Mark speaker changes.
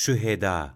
Speaker 1: şüheda